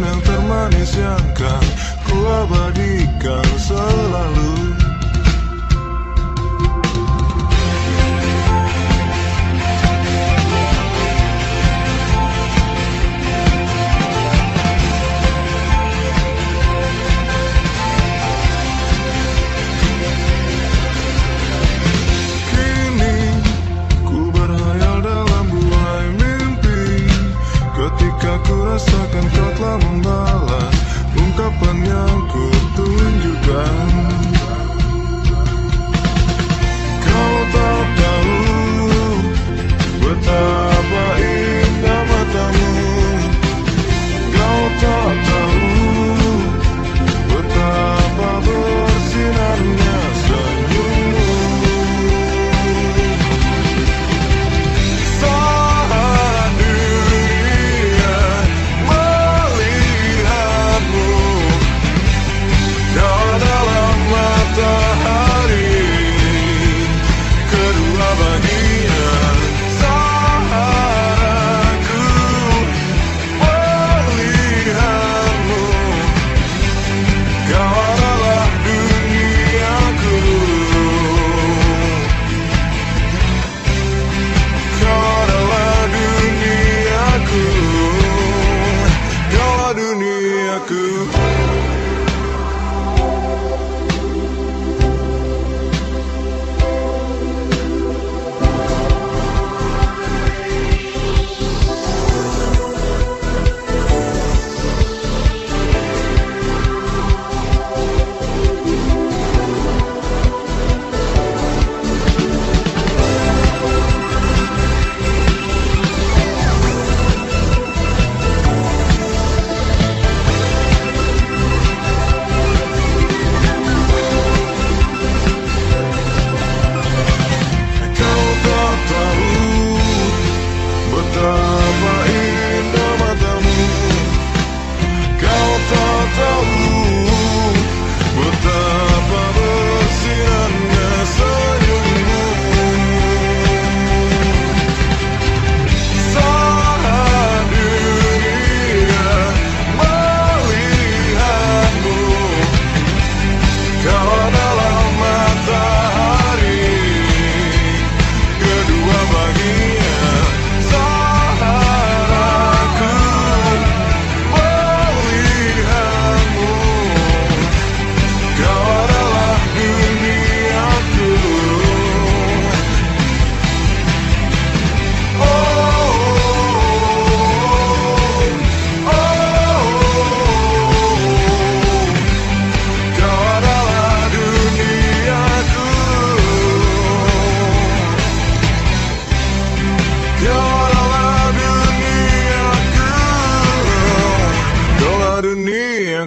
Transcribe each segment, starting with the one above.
kenangan yang termanis yang kan ku abadikan selalu.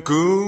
く